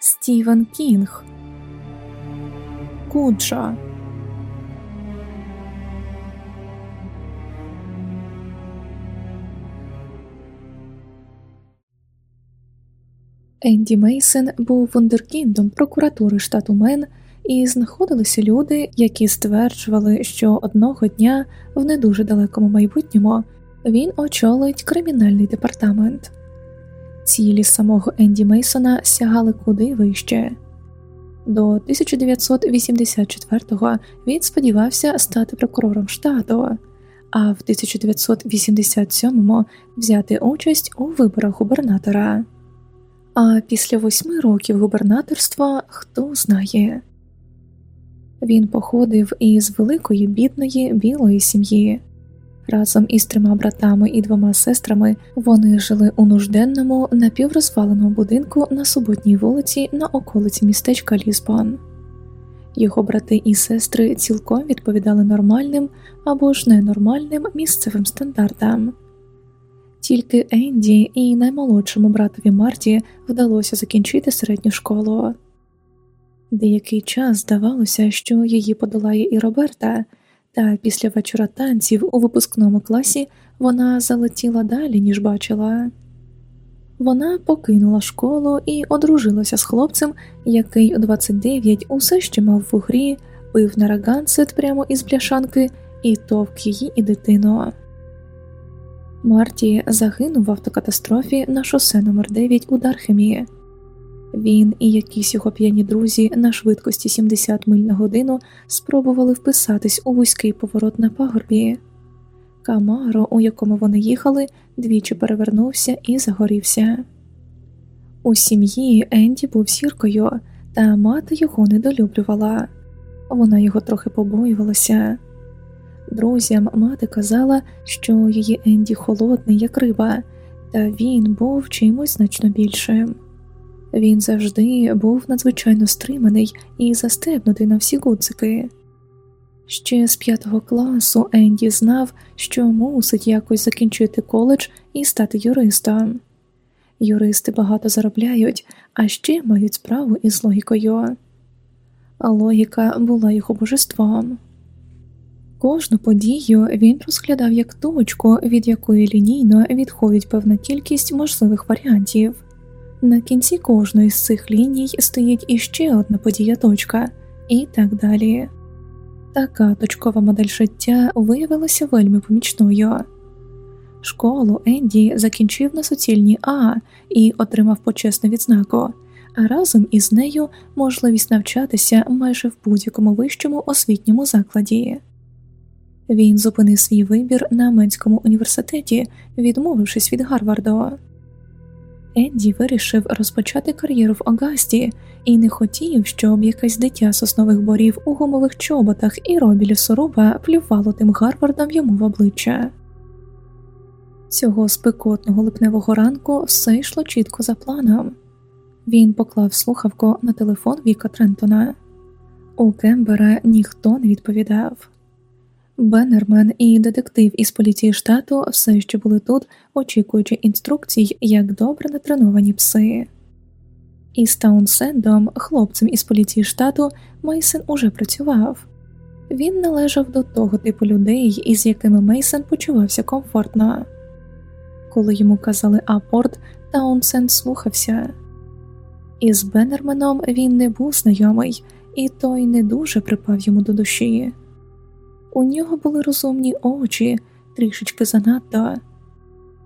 Стівен Кінг, Куджа. Енді Мейсен був вундеркіндом прокуратури штату Мен, і знаходилися люди, які стверджували, що одного дня в не дуже далекому майбутньому він очолить кримінальний департамент. Цілі самого Енді Мейсона сягали куди вище. До 1984-го він сподівався стати прокурором штату, а в 1987-му взяти участь у виборах губернатора. А після восьми років губернаторства хто знає. Він походив із великої бідної білої сім'ї. Разом із трьома братами і двома сестрами вони жили у нужденному напіврозваленому будинку на суботній вулиці на околиці містечка Лісбон. Його брати і сестри цілком відповідали нормальним або ж ненормальним місцевим стандартам. Тільки Енді і наймолодшому братові Марті вдалося закінчити середню школу. Деякий час здавалося, що її подолає і Роберта, та після вечора танців у випускному класі вона залетіла далі, ніж бачила. Вона покинула школу і одружилася з хлопцем, який у 29 усе ще мав в грі, пив нарагансет прямо із бляшанки і товк її і дитину. Марті загинув в автокатастрофі на шосе номер 9 у Дархемі. Він і якісь його п'яні друзі на швидкості 70 миль на годину спробували вписатись у вузький поворот на пагорбі. Камаро, у якому вони їхали, двічі перевернувся і загорівся. У сім'ї Енді був сіркою, та мати його недолюблювала. Вона його трохи побоювалася. Друзям мати казала, що її Енді холодний, як риба, та він був чимось значно більшим. Він завжди був надзвичайно стриманий і застебнутий на всі гудзики. Ще з п'ятого класу Енді знав, що мусить якось закінчити коледж і стати юристом. Юристи багато заробляють, а ще мають справу із логікою. Логіка була його божеством. Кожну подію він розглядав як точку, від якої лінійно відходить певна кількість можливих варіантів. На кінці кожної з цих ліній стоїть іще одна подія точка, і так далі. Така точкова модель життя виявилася вельми помічною. Школу Енді закінчив на суцільній А і отримав почесну відзнаку, а разом із нею можливість навчатися майже в будь-якому вищому освітньому закладі. Він зупинив свій вибір на Менському університеті, відмовившись від Гарварду. Енді вирішив розпочати кар'єру в Агасті і не хотів, щоб якесь дитя соснових борів у гумових чоботах і робі лісоруба плювало тим Гарвардом йому в обличчя. Цього спекотного липневого ранку все йшло чітко за планом. Він поклав слухавку на телефон Віка Трентона. У Кембера ніхто не відповідав. Беннермен і детектив із поліції штату все ще були тут, очікуючи інструкцій, як добре натреновані пси. Із Таунсендом, хлопцем із поліції штату, Мейсен уже працював. Він належав до того типу людей, із якими Мейсен почувався комфортно. Коли йому казали апорт, Таунсенд слухався. Із Беннерменом він не був знайомий, і той не дуже припав йому до душі. У нього були розумні очі, трішечки занадто,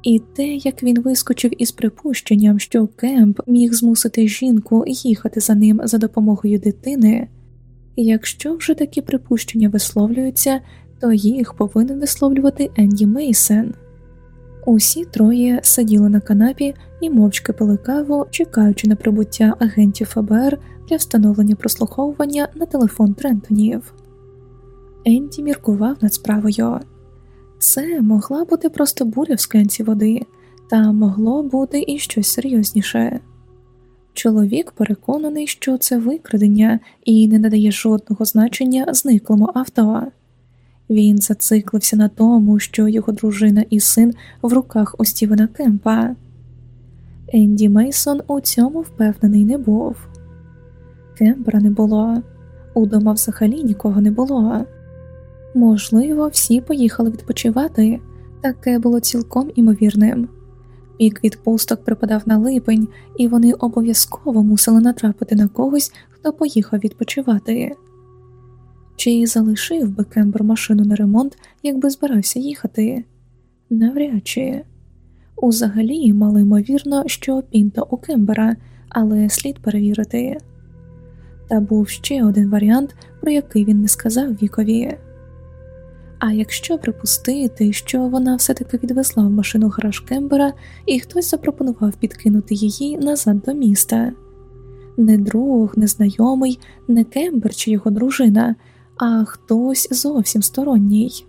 і те, як він вискочив із припущенням, що Кемп міг змусити жінку їхати за ним за допомогою дитини, якщо вже такі припущення висловлюються, то їх повинен висловлювати Енді Мейсен. Усі троє сиділи на канапі і мовчки пили каву, чекаючи на прибуття агентів ФБР для встановлення прослуховування на телефон Трентонів. Енді міркував над справою. Це могла бути просто буря в склянці води, та могло бути і щось серйозніше. Чоловік переконаний, що це викрадення і не надає жодного значення зниклому авто. Він зациклився на тому, що його дружина і син в руках у Стівена Кемпа. Енді Мейсон у цьому впевнений не був. Кембера не було, удома взагалі нікого не було. Можливо, всі поїхали відпочивати, таке було цілком імовірним. Пік відпусток припадав на липень, і вони обов'язково мусили натрапити на когось, хто поїхав відпочивати. Чи залишив би Кембер машину на ремонт, якби збирався їхати? Навряд чи. Узагалі, мало ймовірно, що пінта у Кембера, але слід перевірити. Та був ще один варіант, про який він не сказав вікові. А якщо припустити, що вона все-таки відвезла в машину гараж Кембера, і хтось запропонував підкинути її назад до міста, не друг, не знайомий, не Кембер чи його дружина, а хтось зовсім сторонній.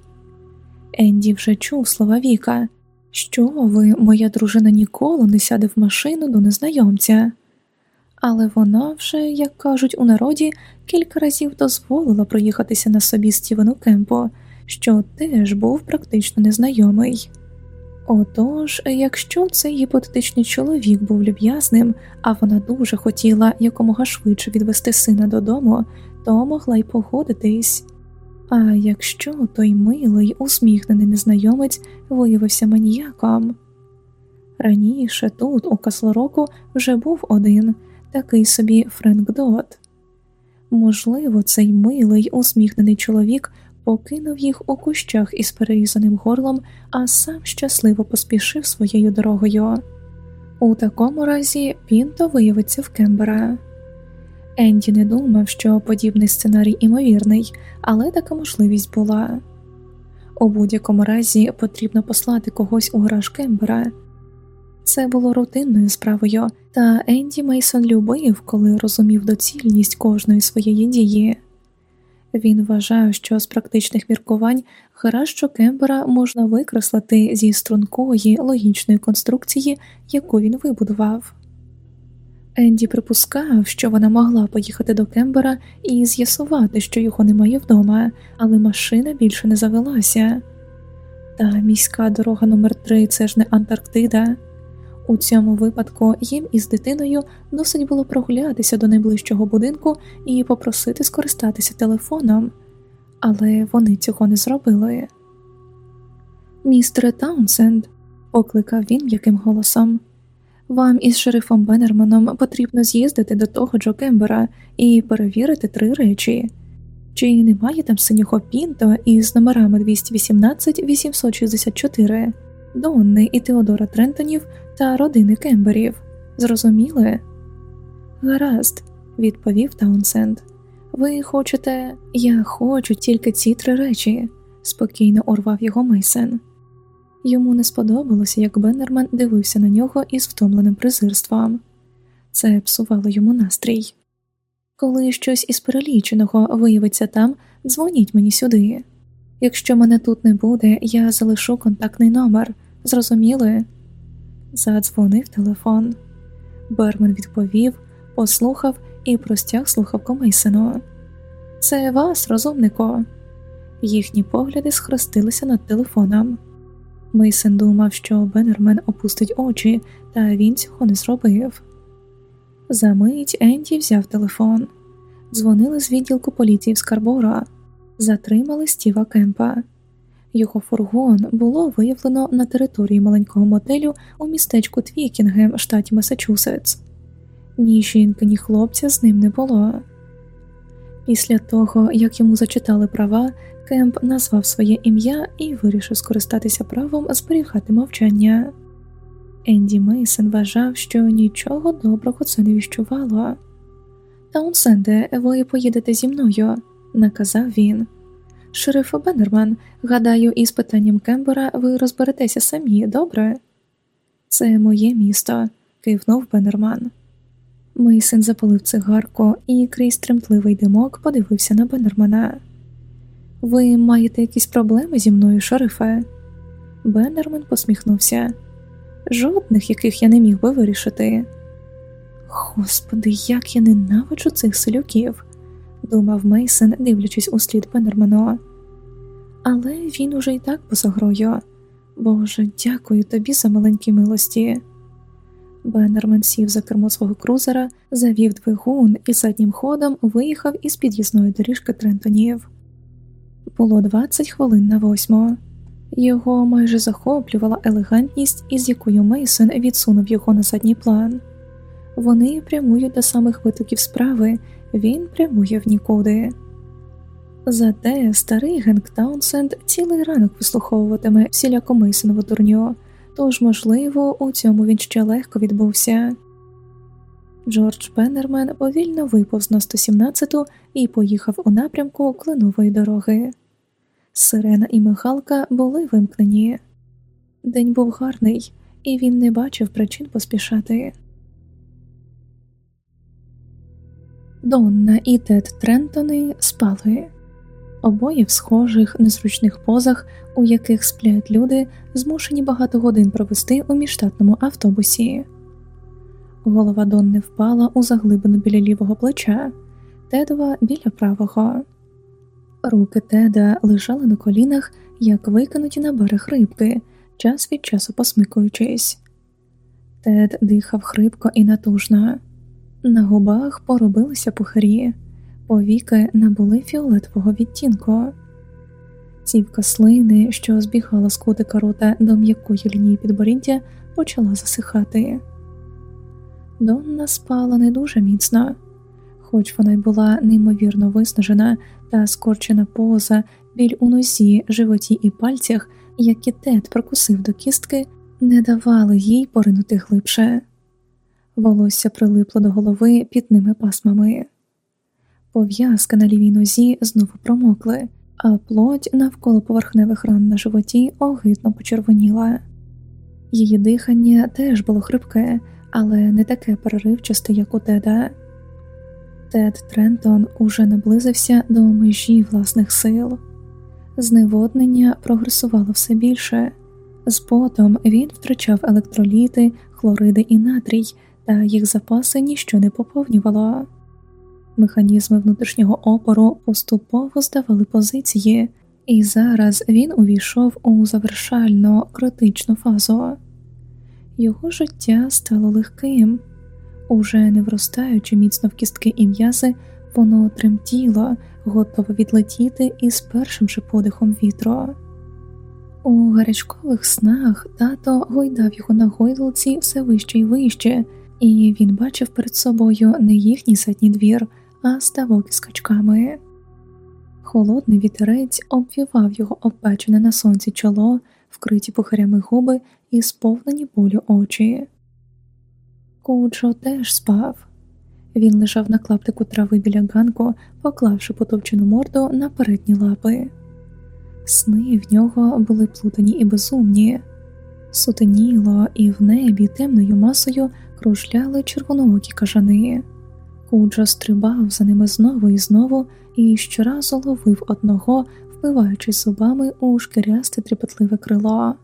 Енді вже чув слова Віка, що ви, моя дружина, ніколи не сяде в машину до незнайомця, але вона вже, як кажуть у народі, кілька разів дозволила проїхатися на собі Стівену Кемпо, що теж був практично незнайомий. Отож, якщо цей гіпотетичний чоловік був люб'язним, а вона дуже хотіла якомога швидше відвести сина додому, то могла й погодитись. А якщо той милий, усміхнений незнайомець виявився маніяком? Раніше тут, у Каслороку, вже був один такий собі Френк Дот. Можливо, цей милий, усміхнений чоловік покинув їх у кущах із перерізаним горлом, а сам щасливо поспішив своєю дорогою. У такому разі Пінто виявиться в Кембера. Енді не думав, що подібний сценарій імовірний, але така можливість була. У будь-якому разі потрібно послати когось у гараж Кембера. Це було рутинною справою, та Енді Мейсон любив, коли розумів доцільність кожної своєї дії. Він вважав, що з практичних міркувань гараж Кембера можна викреслити зі стрункої логічної конструкції, яку він вибудував. Енді припускав, що вона могла поїхати до Кембера і з'ясувати, що його немає вдома, але машина більше не завелася. Та міська дорога номер 3 це ж не Антарктида. У цьому випадку їм із дитиною досить було прогулятися до найближчого будинку і попросити скористатися телефоном, але вони цього не зробили. Містере Таунсенд, покликав він м'яким голосом. Вам із шерифом Беннерманом потрібно з'їздити до того Джо Кембера і перевірити три речі чи немає там синього пінто із номерами 218 864 Донни і Теодора Трентонів та родини Кемберів. Зрозуміли? Гаразд, відповів Таунсенд. Ви хочете, я хочу тільки ці три речі, спокійно урвав його Мейсен. Йому не сподобалося, як Беннерман дивився на нього із втомленим презирством. Це псувало йому настрій. Коли щось із переліченого виявиться там, дзвоніть мені сюди. Якщо мене тут не буде, я залишу контактний номер. Зрозуміли? Задзвонив телефон. Бермен відповів, послухав і простяг слухавку Мейсену. Це вас, розумнико. Їхні погляди схрестилися над телефоном. Мейсен думав, що Беннермен опустить очі, та він цього не зробив. За мить Енді взяв телефон, дзвонили з відділку поліції в Скарбора, затримали Стіва Кемпа. Його фургон було виявлено на території маленького мотелю у містечку Твікінгем, штаті Масачусетс. Ні жінки, ні хлопця з ним не було. Після того, як йому зачитали права, Кемп назвав своє ім'я і вирішив скористатися правом зберігати мовчання. Енді Мейсон вважав, що нічого доброго це не віщувало. Таунсенде, ви поїдете зі мною, наказав він. Шериф Беннерман, гадаю, із питанням Кембера ви розберетеся самі, добре? Це моє місто, кивнув Беннерман. Мейсен запалив цигарку і крізь тремтливий димок подивився на Беннермана. Ви маєте якісь проблеми зі мною, шерифе? Беннерман посміхнувся. Жодних, яких я не міг би вирішити. Господи, як я ненавиджу цих селюків думав Мейсен, дивлячись у слід Беннерману. Але він уже й так поза грою. Боже, дякую тобі за маленькі милості. Беннермен сів за кермо свого крузера, завів двигун і заднім ходом виїхав із під'їзної доріжки Трентонів. Було 20 хвилин на восьму. Його майже захоплювала елегантність, із якою Мейсон відсунув його на задній план. Вони прямують до самих витоків справи, він прямує в нікуди. Зате старий Генк Таунсенд цілий ранок вислуховуватиме всіляку Мейсонову дурню, тож, можливо, у цьому він ще легко відбувся. Джордж Беннермен повільно виповз на 117-ту і поїхав у напрямку кленової дороги. Сирена і мигалка були вимкнені. День був гарний, і він не бачив причин поспішати. Донна і Тед Трентони спали обоє в схожих незручних позах, у яких сплять люди, змушені багато годин провести у міжштатному автобусі. Голова Донни впала у заглибину біля лівого плеча, Тедова біля правого. Руки Теда лежали на колінах, як викинуті на берег рибки, час від часу посмикуючись. Тед дихав хрипко і натужно, на губах поробилися пухарі повіки набули фіолетового відтінку. Цівка слини, що збігала з кутика рота до м'якої лінії підборіддя, почала засихати. Донна спала не дуже міцно, хоч вона й була неймовірно виснажена та скорчена поза, біль у нозі, животі і пальцях, які тет прокусив до кістки, не давали їй поринути глибше. Волосся прилипло до голови пітними пасмами. Пов'язки на лівій нозі знову промокли, а плоть навколо поверхневих ран на животі огидно почервоніла. Її дихання теж було хрипке, але не таке переривчасте, як у Теда. Тед Трентон уже наблизився до межі власних сил, зневоднення прогресувало все більше, з потом він втрачав електроліти, хлориди і натрій, та їх запаси ніщо не поповнювало. Механізми внутрішнього опору поступово здавали позиції, і зараз він увійшов у завершальну критичну фазу. Його життя стало легким, уже не вростаючи міцно в кістки і м'язи, воно тремтіло, готове відлетіти із першим же подихом вітру. У гарячкових снах тато гойдав його на гойдалці все вище і вище, і він бачив перед собою не їхній задній двір а ставок із качками. Холодний вітерець обвівав його обпечене на сонці чоло, вкриті пухарями губи і сповнені болю очі. Куджо теж спав. Він лежав на клаптику трави біля ганку, поклавши потовчену морду на передні лапи. Сни в нього були плутані і безумні, сутеніло, і в небі темною масою кружляли червоноокі кажани. Куджа стрибав за ними знову і знову і щоразу ловив одного, впиваючись зубами у шкірясте тріпетливе крило.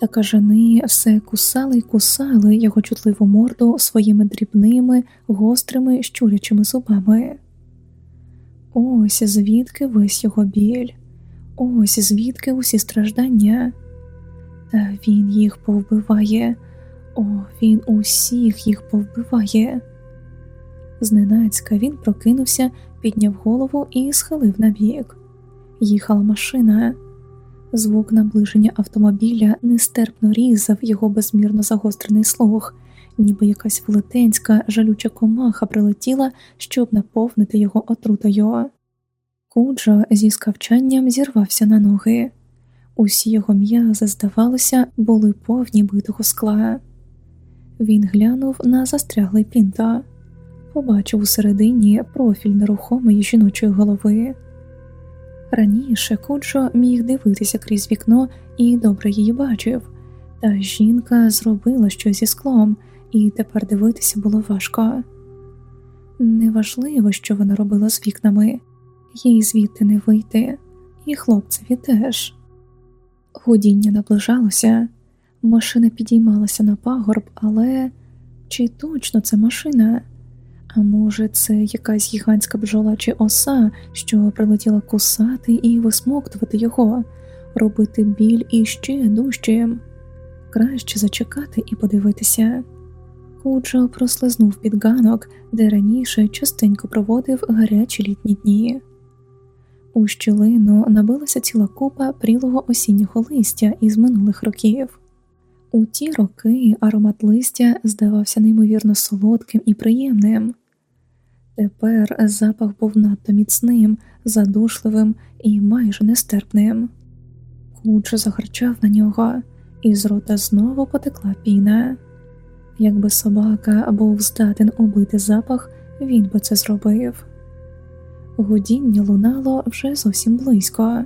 Та кажани все кусали й кусали його чутливу морду своїми дрібними, гострими, щурячими зубами. Ось звідки весь його біль, ось звідки усі страждання. Та він їх повбиває, о, він усіх їх повбиває. Зненацька він прокинувся, підняв голову і схилив на бік. Їхала машина. Звук наближення автомобіля нестерпно різав його безмірно загострений слух, ніби якась велетенська жалюча комаха прилетіла, щоб наповнити його отрутою. Куджо зі скавчанням зірвався на ноги. Усі його м'язи, здавалося, були повні битого скла. Він глянув на застряглий пінто побачив у середині профіль нерухомої жіночої голови. Раніше Куджо міг дивитися крізь вікно і добре її бачив, та жінка зробила щось зі склом, і тепер дивитися було важко. Неважливо, що вона робила з вікнами, їй звідти не вийти, і хлопцеві теж. Гудіння наближалося, машина підіймалася на пагорб, але чи точно це машина? А може, це якась гігантська бджола чи оса, що прилетіла кусати і висмоктувати його, робити біль іще дужчим? Краще зачекати і подивитися. Куджо прослизнув під ганок, де раніше частенько проводив гарячі літні дні. У щілину набилася ціла купа прілого осіннього листя із минулих років. У ті роки аромат листя здавався неймовірно солодким і приємним. Тепер запах був надто міцним, задушливим і майже нестерпним. Куч загарчав на нього, і з рота знову потекла піна. Якби собака був здатен убити запах, він би це зробив. Гудіння лунало вже зовсім близько,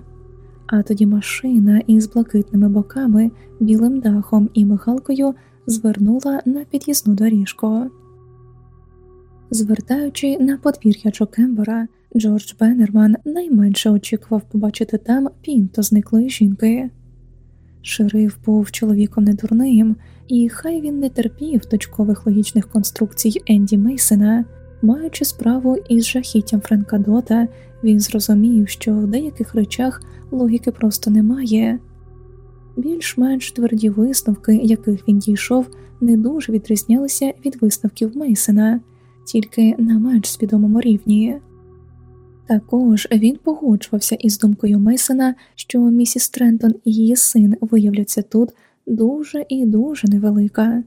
а тоді машина із блакитними боками, білим дахом і мигалкою звернула на під'їзну доріжку. Звертаючи на подвір'я Джокембера, Джордж Беннерман найменше очікував побачити там пінто зниклої жінки. Шериф був чоловіком недурним, і хай він не терпів точкових логічних конструкцій Енді Мейсена, маючи справу із жахіттям Френка Дота, він зрозумів, що в деяких речах логіки просто немає. Більш-менш тверді висновки, яких він дійшов, не дуже відрізнялися від висновків Мейсена, тільки на менш свідомому рівні. Також він погоджувався із думкою Мейсона, що місіс Трентон і її син виявляться тут дуже і дуже невелика,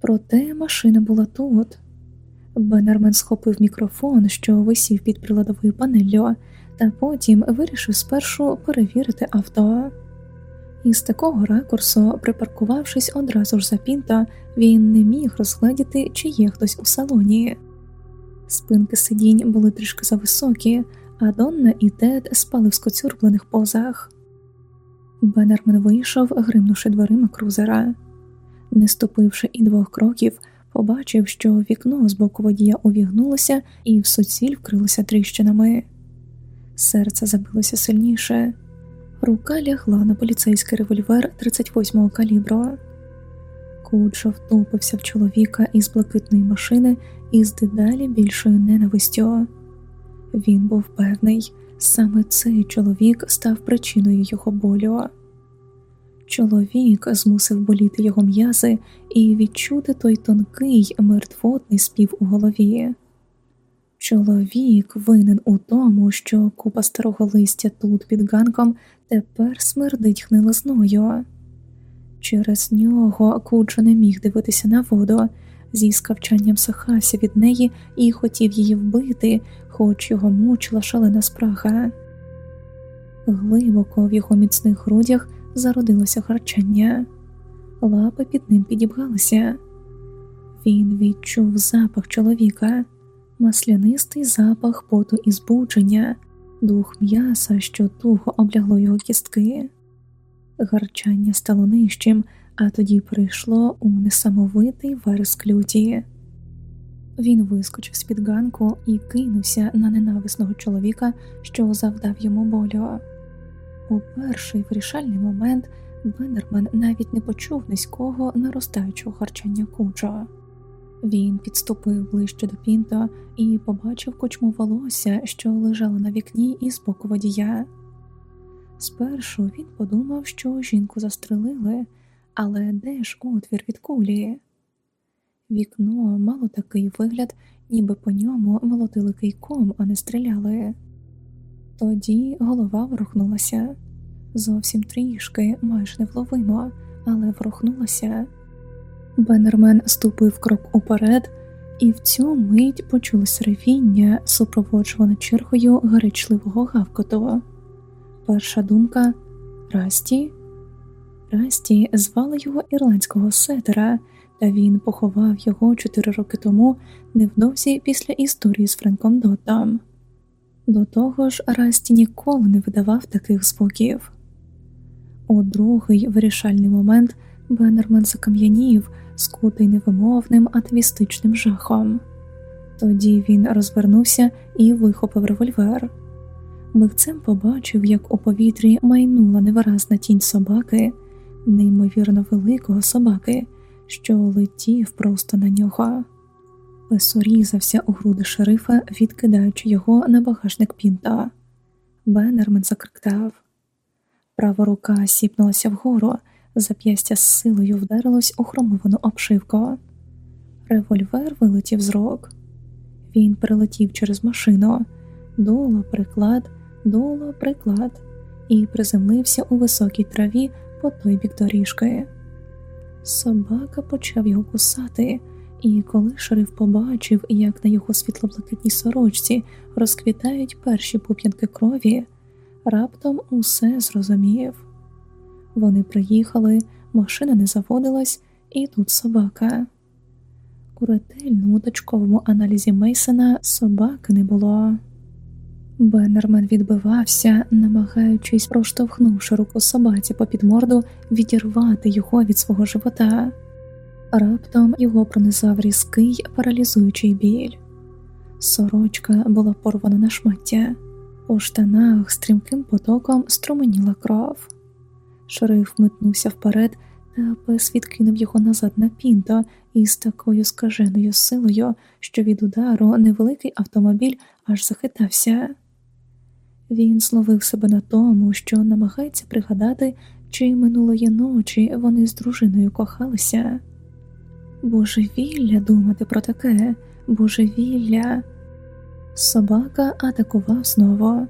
проте машина була тут. Беннермен схопив мікрофон, що висів під приладовою панеллю, та потім вирішив спершу перевірити авто. Із такого ракурсу, припаркувавшись одразу ж за пінта, він не міг розгледіти, чи є хтось у салоні. Спинки сидінь були трішки зависокі, а Донна і Тед спали в скоцюрблених позах. Беннермен вийшов, гримнувши дверима крузера. Не ступивши і двох кроків, побачив, що вікно з боку водія увігнулося і в суціль вкрилося тріщинами. Серце забилося сильніше, рука лягла на поліцейський револьвер 38-го калібру. Куджо втупився в чоловіка із блакитної машини із дедалі більшою ненавистю. Він був певний, саме цей чоловік став причиною його болю. Чоловік змусив боліти його м'язи і відчути той тонкий мертвотний спів у голові. Чоловік винен у тому, що купа старого листя тут під ганком тепер смердить хнилизною. Через нього Куджо не міг дивитися на воду, зі скавчанням сахався від неї і хотів її вбити, хоч його мучила шалена спрага. Глибоко в його міцних грудях зародилося харчання, лапи під ним підібгалися. Він відчув запах чоловіка, маслянистий запах поту і збудження, дух м'яса, що туго облягло його кістки. Гарчання стало нижчим, а тоді прийшло у несамовитий вереск люті. Він вискочив з під ганку і кинувся на ненависного чоловіка, що завдав йому болю. У перший вирішальний момент Беннерман навіть не почув низького наростаючого харчання куча. Він підступив ближче до пінта і побачив кучму волосся, що лежало на вікні із боку водія. Спершу він подумав, що жінку застрелили, але де ж отвір від кулі? Вікно мало такий вигляд, ніби по ньому молотили кийком, а не стріляли. Тоді голова ворухнулася зовсім трішки, майже невловимо, але ворухнулася. Беннермен ступив крок уперед, і в цю мить почулось ревіння, супроводжуване чергою гарячливого гавкоту. Перша думка Расті. Расті звали його ірландського сетера, та він поховав його чотири роки тому, невдовзі після історії з Френком Доттом. До того ж, Расті ніколи не видавав таких звуків. У другий вирішальний момент Беннерман закам'янів, скутий невимовним атвістичним жахом. Тоді він розвернувся і вихопив револьвер. Мигцем побачив, як у повітрі майнула невиразна тінь собаки, неймовірно великого собаки, що летів просто на нього. Пес урізався у груди шерифа, відкидаючи його на багажник пінто. Беннермен закректав. Права рука сіпнулася вгору, зап'ястя з силою вдарилось у хромовану обшивку. Револьвер вилетів з рук. Він перелетів через машину, дуло приклад, дуло приклад, і приземлився у високій траві по той бік доріжки. Собака почав його кусати, і коли шериф побачив, як на його світлоблакитній сорочці розквітають перші пуп'янки крові, раптом усе зрозумів. Вони приїхали, машина не заводилась, і тут собака. У ретельному точковому аналізі Мейсона собаки не було. Беннермен відбивався, намагаючись, проштовхнувши руку собаці попід морду, відірвати його від свого живота. Раптом його пронизав різкий паралізуючий біль. Сорочка була порвана на шмаття, у штанах стрімким потоком струменіла кров. Шериф метнувся вперед, та пес відкинув його назад на пінто із такою скаженою силою, що від удару невеликий автомобіль аж захитався. Він зловив себе на тому, що намагається пригадати, чи минулої ночі вони з дружиною кохалися. Божевілля думати про таке, божевілля. Собака атакував знову.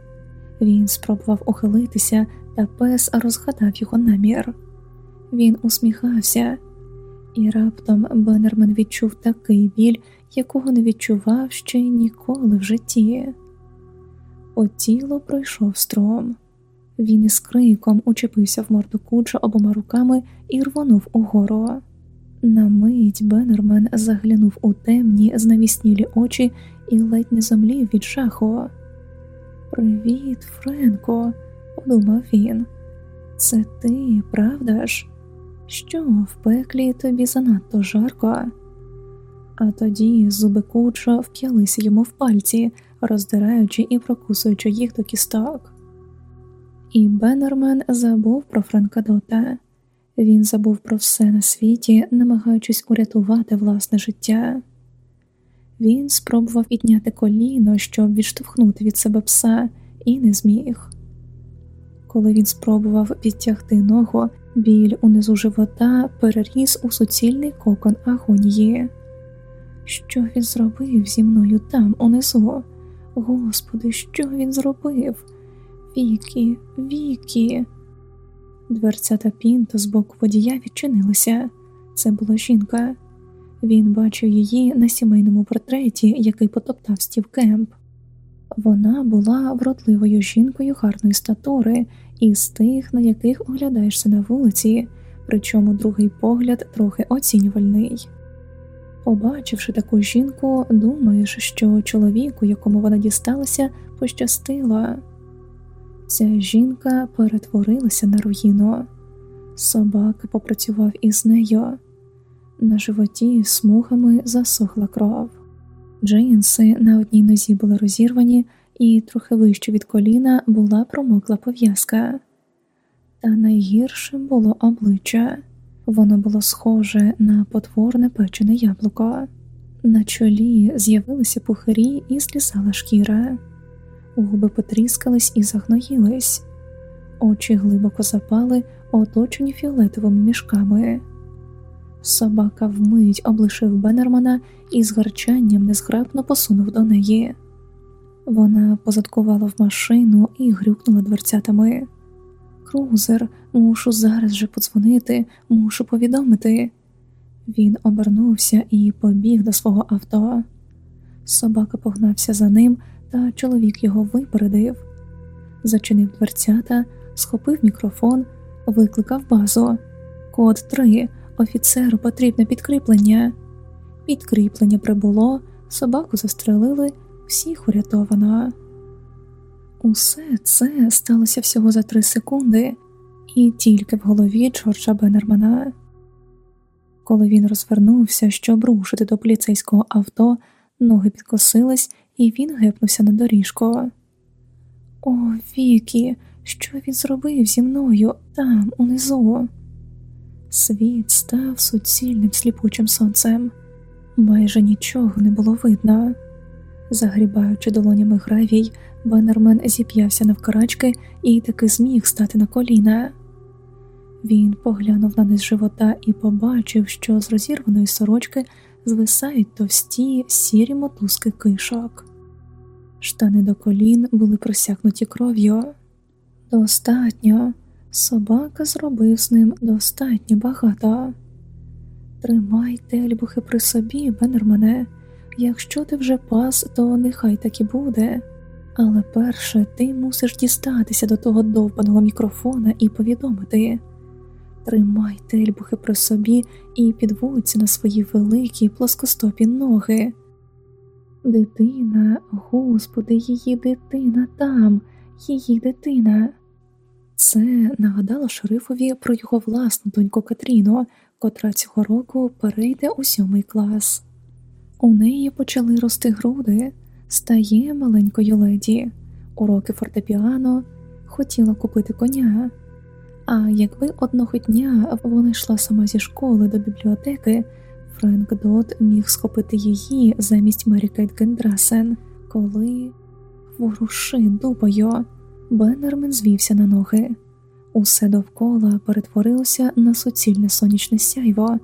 Він спробував ухилитися, та пес розгадав його намір. Він усміхався, і раптом Беннермен відчув такий біль, якого не відчував ще ніколи в житті. По тілу пройшов стром. Він із криком учепився в морду куча обома руками і рвонув угору. На мить Беннермен заглянув у темні, знавіснілі очі і ледь не зомлів від жаху. Привіт, Френко, подумав він. Це ти, правда ж? Що в пеклі тобі занадто жарко? А тоді зуби куча вп'ялися йому в пальці, роздираючи і прокусуючи їх до кісток. І Беннермен забув про Френка Дота. Він забув про все на світі, намагаючись урятувати власне життя. Він спробував підняти коліно, щоб відштовхнути від себе пса, і не зміг. Коли він спробував підтягти ногу, біль унизу живота переріс у суцільний кокон агонії. Що він зробив зі мною там, унизу? Господи, що він зробив? Вікі, Вікі. Дверцята «пінто» з боку водія відчинилися. Це була жінка. Він бачив її на сімейному портреті, який потоптав Стів Кемп. Вона була вродливою жінкою гарної статури із тих, на яких оглядаєшся на вулиці, причому другий погляд трохи оцінювальний. Побачивши таку жінку, думаєш, що чоловіку, якому вона дісталася, пощастило. Ця жінка перетворилася на руїну. Собака попрацював із нею. На животі смугами засохла кров. Джинси на одній нозі були розірвані, і трохи вище від коліна була промокла пов'язка. Та найгіршим було обличчя. Воно було схоже на потворне печене яблуко. На чолі з'явилися пухирі і злізала шкіра, губи потріскались і загноїлись, очі глибоко запали, оточені фіолетовими мішками. Собака вмить облишив Беннермана і з гарчанням незграбно посунув до неї. Вона позадкувала в машину і грюкнула дверцятами. Крузер, мушу зараз же подзвонити, мушу повідомити. Він обернувся і побіг до свого авто. Собака погнався за ним, та чоловік його випередив, зачинив дверцята, схопив мікрофон, викликав базу. Код 3. Офіцеру потрібне підкріплення. Підкріплення прибуло, собаку застрелили, всіх урятовано. Усе це сталося всього за три секунди, і тільки в голові Джорджа Беннермана. Коли він розвернувся, щоб рушити до поліцейського авто, ноги підкосились, і він гепнувся на доріжку. О, Вікі, що він зробив зі мною там, унизу? Світ став суцільним сліпучим сонцем, майже нічого не було видно. Загрібаючи долонями гравій, Беннермен зіп'явся навкарачки і таки зміг стати на коліна. Він поглянув на низ живота і побачив, що з розірваної сорочки звисають товсті сірі мотузки кишок. Штани до колін були просякнуті кров'ю. Достатньо, собака зробив з ним достатньо багато. Тримай тельбухи при собі, Беннермане. Якщо ти вже пас, то нехай так і буде. Але перше ти мусиш дістатися до того довбаного мікрофона і повідомити тримай тельбухи при собі і підводься на свої великі плоскостопі ноги. Дитина, господи, її дитина там, її дитина. Це нагадало шерифові про його власну доньку Катріну, котра цього року перейде у сьомий клас. У неї почали рости груди, стає маленькою леді, уроки фортепіано, хотіла купити коня. А якби одного дня вона йшла сама зі школи до бібліотеки, Френк Дот міг схопити її замість Мері Кейт Гендрасен, коли воруши дубою, Беннермен звівся на ноги. Усе довкола перетворилося на суцільне сонячне сяйво,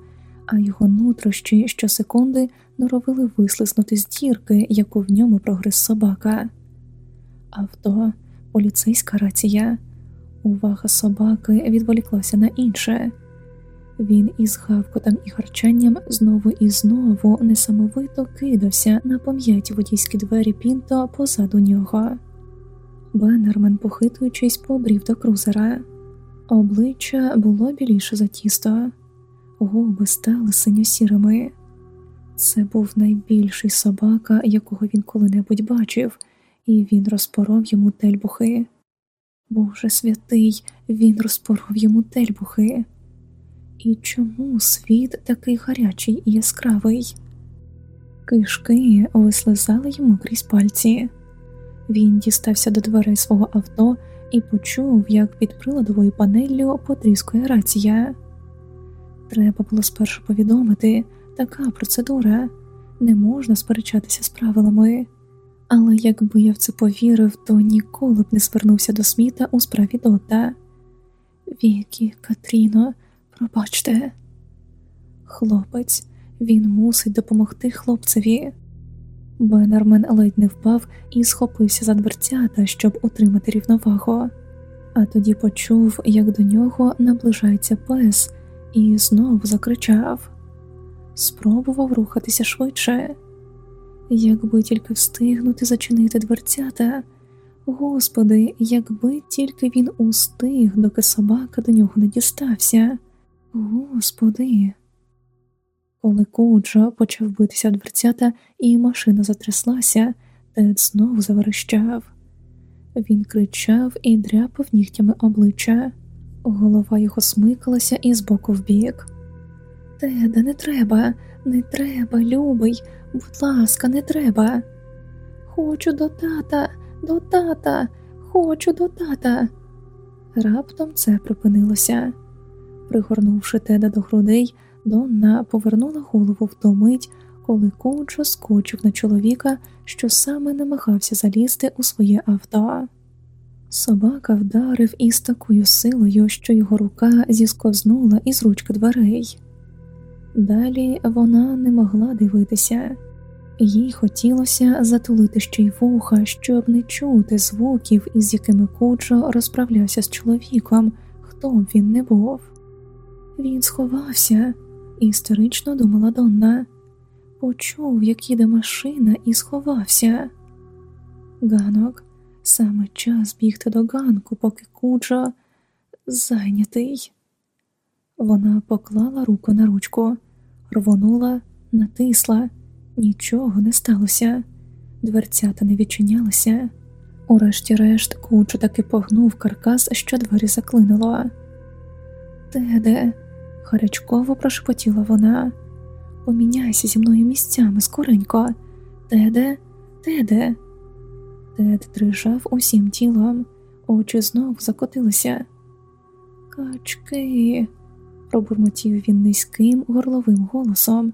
а його нутрощі щосекунди норовили вислизнути з дірки, яку в ньому прогриз собака. Авто, поліцейська рація. Увага собаки відволіклася на інше. Він із гавкотом і харчанням знову і знову несамовито кидався на пом'яті водійські двері Пінто позаду нього. Беннермен, похитуючись, побрів до крузера. Обличчя було біліше за тісто, губи стали синьо-сірими. Це був найбільший собака, якого він коли-небудь бачив, і він розпоров йому тельбухи. Боже святий, він розпоров йому тельбухи. І чому світ такий гарячий і яскравий? Кишки вислизали йому крізь пальці. Він дістався до дверей свого авто і почув, як під приладовою панеллю потріскує рація. Треба було спершу повідомити така процедура, не можна сперечатися з правилами але якби я в це повірив, то ніколи б не звернувся до сміта у справі Дота. Вікі, Катріно, пробачте, хлопець, він мусить допомогти хлопцеві. Беннермен ледь не впав і схопився за дверцята, щоб утримати рівновагу, а тоді почув, як до нього наближається пес, і знову закричав. Спробував рухатися швидше якби тільки встигнути зачинити дверцята. Господи, якби тільки він устиг, доки собака до нього не дістався. Господи. Коли Куджо почав битися дверцята, і машина затряслася, Тед знову заверещав. Він кричав і дряпав нігтями обличчя, голова його смикалася із боку в бік. Теда, не треба, не треба, любий, Будь ласка, не треба. Хочу до тата, до тата, хочу до тата. Раптом це припинилося. Пригорнувши теда до грудей, Донна повернула голову в ту мить, коли Коуджо скочив на чоловіка, що саме намагався залізти у своє авто. Собака вдарив із такою силою, що його рука зісковзнула із ручки дверей. Далі вона не могла дивитися, їй хотілося затулити ще й вуха, щоб не чути звуків, із якими Куджо розправлявся з чоловіком, хто б він не був. Він сховався, історично думала Донна, почув, як їде машина, і сховався. Ганок, саме час бігти до ганку, поки Куджо зайнятий. Вона поклала руку на ручку, рвонула, натисла, нічого не сталося, дверцята не відчинялися. Урешті-решт кучу таки погнув каркас, що двері заклинило. Теде, гарячково прошепотіла вона, поміняйся зі мною місцями скоренько. Теде, теде. Тед дрижав усім тілом, очі знов закотилися. Качки пробурмотів він низьким горловим голосом.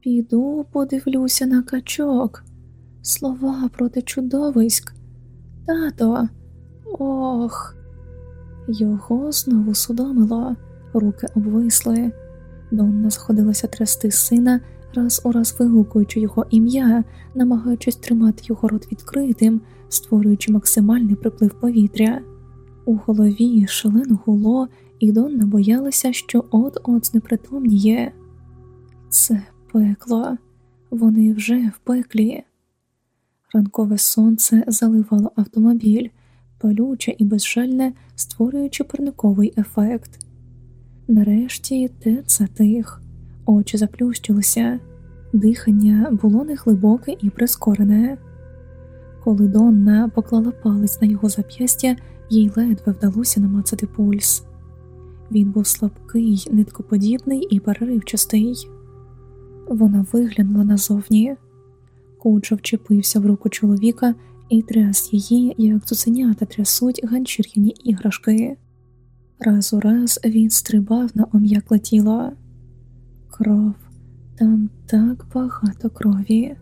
Піду, подивлюся на качок, слова проти чудовиськ. Тато, ох. Його знову судомило, руки обвисли. Донна сходилася трясти сина, раз у раз вигукуючи його ім'я, намагаючись тримати його рот відкритим, створюючи максимальний приплив повітря. У голові шалено гуло, і Донна боялася, що от-от знепритомніє. Це пекло, вони вже в пеклі. Ранкове сонце заливало автомобіль, палюче і безжальне, створюючи парниковий ефект. Нарешті те затих, очі заплющилися, дихання було неглибоке і прискорене. Коли Донна поклала палець на його зап'ястя, їй ледве вдалося намацати пульс. Він був слабкий, ниткоподібний і переривчастий. Вона виглянула назовні. Куджо вчепився в руку чоловіка і тряс її, як цуценята трясуть ганчір'яні іграшки. Раз у раз він стрибав на ом'якле тіло. Кров, там так багато крові.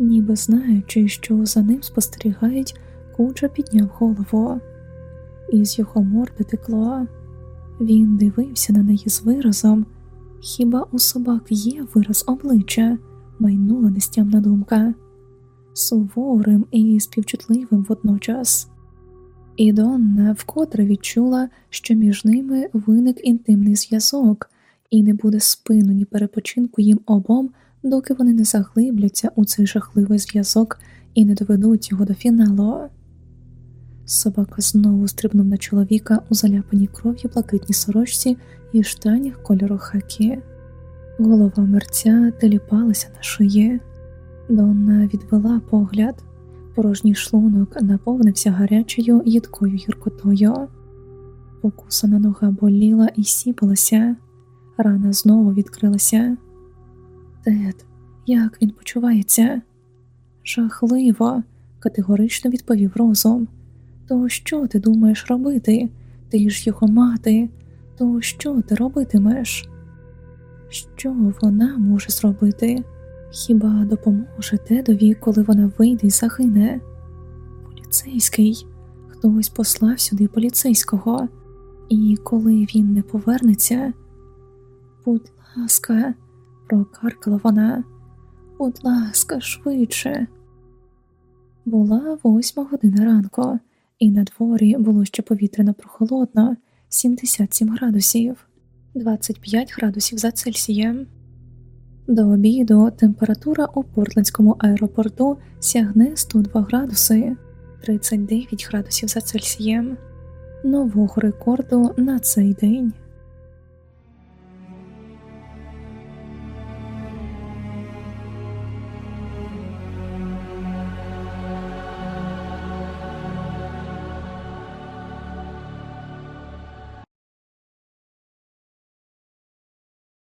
Ніби знаючи, що за ним спостерігають, Куджа підняв голову, із його морди текло. Він дивився на неї з виразом. Хіба у собак є вираз обличчя? майнула нестямна думка, суворим і співчутливим водночас. І Донна вкотре відчула, що між ними виник інтимний зв'язок, і не буде спину ні перепочинку їм обом, доки вони не заглибляться у цей жахливий зв'язок і не доведуть його до фіналу. Собака знову стрибнув на чоловіка у заляпаній кров'ю блакитній сорочці і штанях кольору хакі. Голова мерця теліпалася на шиї. Донна відвела погляд, порожній шлунок наповнився гарячою їдкою гіркотою. Покусана нога боліла і сіпалася, рана знову відкрилася. Тед, як він почувається? Жахливо, категорично відповів розум. То що ти думаєш робити? Ти ж його мати, то що ти робитимеш? Що вона може зробити? Хіба допоможе Тедові, коли вона вийде і загине? Поліцейський, хтось послав сюди поліцейського, і коли він не повернеться, будь ласка, прокаркала вона, будь ласка, швидше. Була восьма година ранку, і на дворі було ще повітряно прохолодно, 77 градусів. 25 градусів за Цельсієм. До обіду температура у Портлендському аеропорту сягне 102 градуси 39 градусів за Цельсієм. Нового рекорду на цей день.